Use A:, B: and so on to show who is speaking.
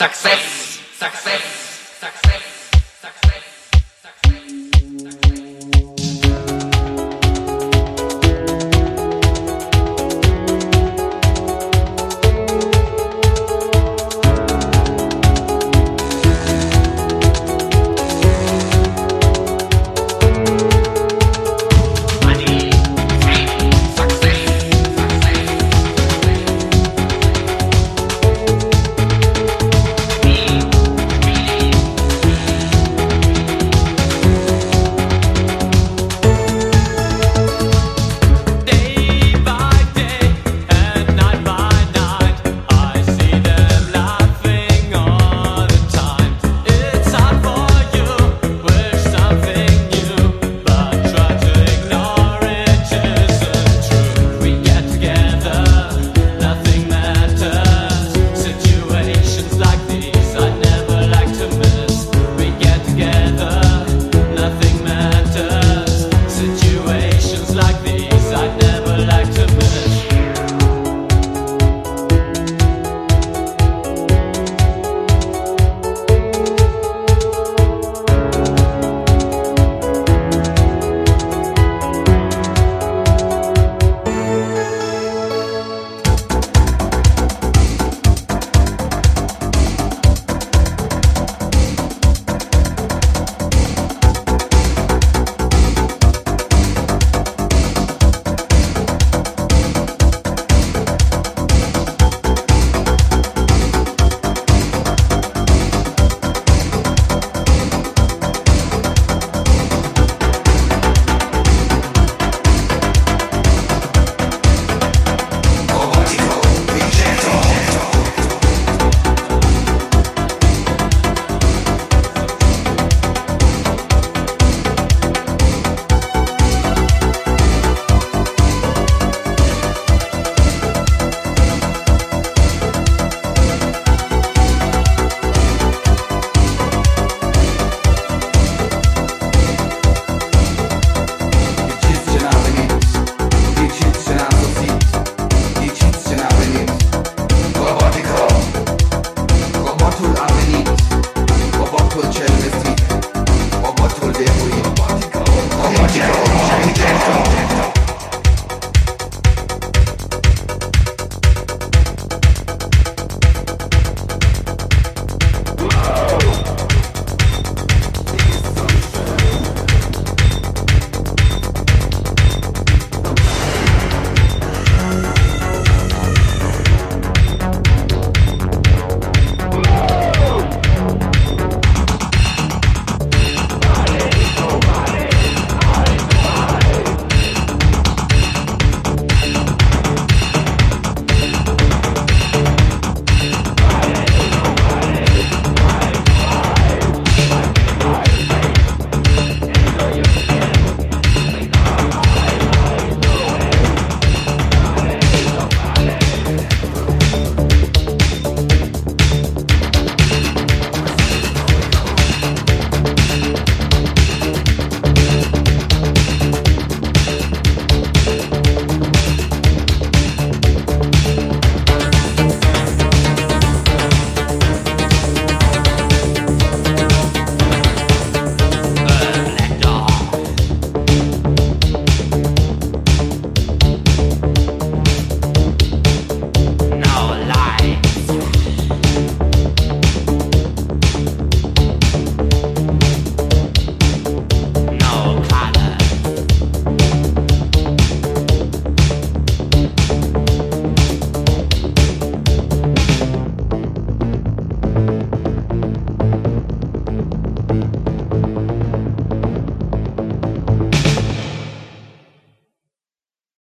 A: success, success, success.